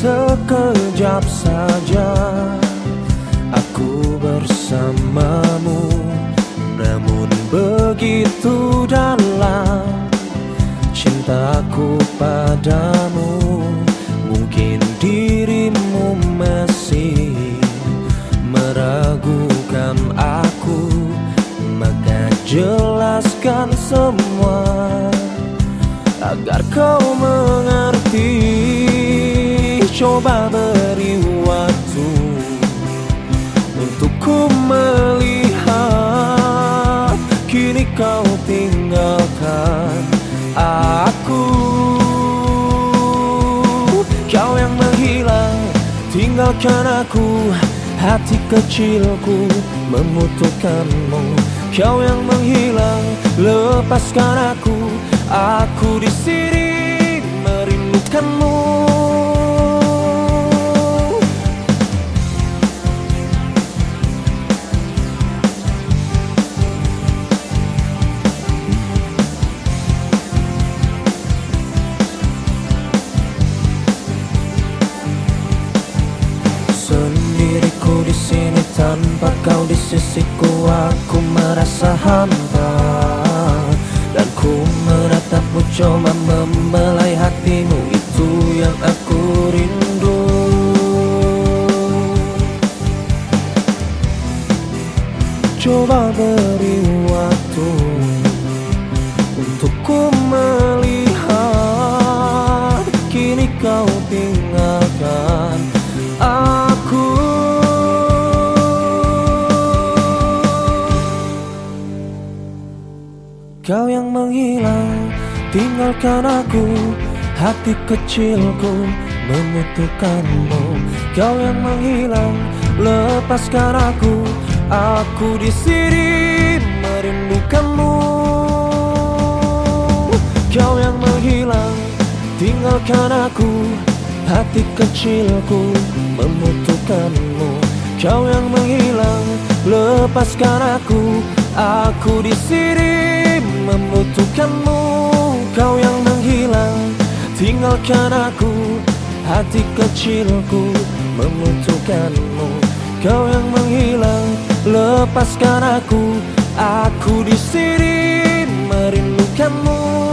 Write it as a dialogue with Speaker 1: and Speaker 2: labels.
Speaker 1: sekejap saja. Aku bersamamu Namun begitu dalam Cintaku padamu Mungkin dirimu masih Meragukan aku. Maka jelaskan semua Agar kau mengerti Coba beri waktu Untuk ku melihat. Kini kau tinggalkan aku. Kau yang menghilang Tinggalkan aku. Hati kecilku membutuhkanmu Kau yang menghilang Lepaskan aku. Aku di sini merindukanmu kau di sisiku aku merasa hampa dan ku menatapmu coba membelai hatimu itu yang aku rindu. Coba beri waktu untuk ku melihat kini kau tinggalkan Kau yang menghilang tinggalkan aku. Hati kecilku membutuhkanmu Kau yang menghilang lepaskan aku. Aku di sini merindukanmu. Kau yang menghilang tinggalkan aku. Hati kecilku membutuhkanmu Kau yang menghilang lepaskan aku Aku di sini membutuhkanmu Kau yang menghilang. Tinggalkan aku Hati kecilku membutuhkanmu Kau yang menghilang lepaskan aku. Aku di sini merindukanmu